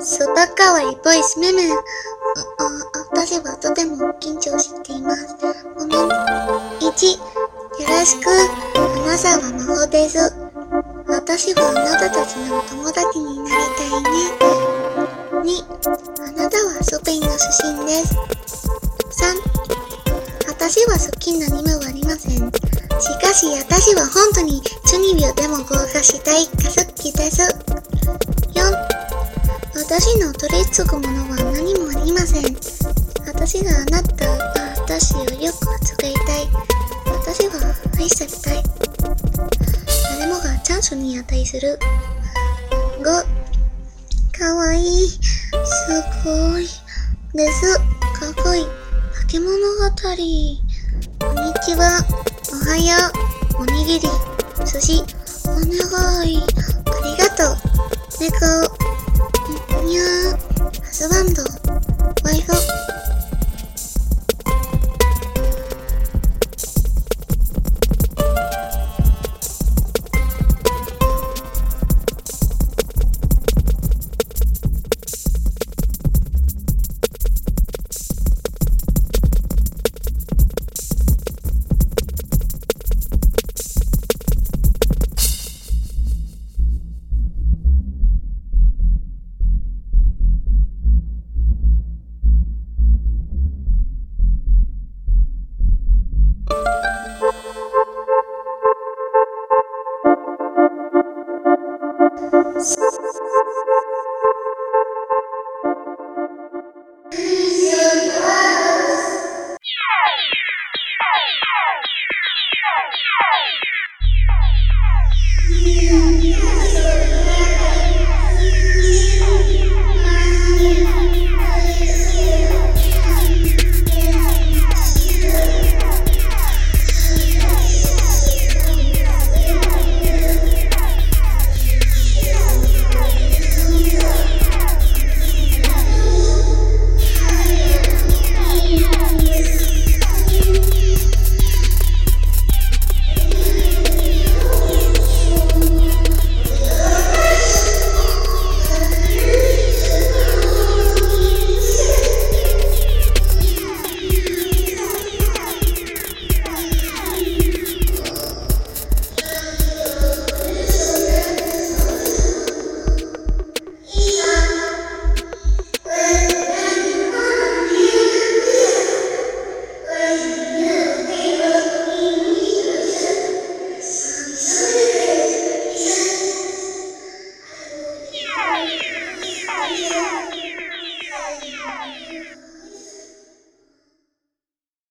ソタカワイボイスメメ。私はとても緊張しています。ごめん。1、よろしく。花沢魔法です。私はあなたたちの友達になりたいね。2、あなたはスペインの出身です。3、私は好きなアニメはありません。しかし私は本当に12秒でも合格したいが好きです。私の取り継ぐものは何もありません。私があなたが私をよく扱いたい。私は愛されたい。誰もがチャンスに値する。5、かわいい。すごい。です。かっこいい。化け物語。こんにちは。おはよう。おにぎり。寿司。お願い。ありがとう。猫。にゃー。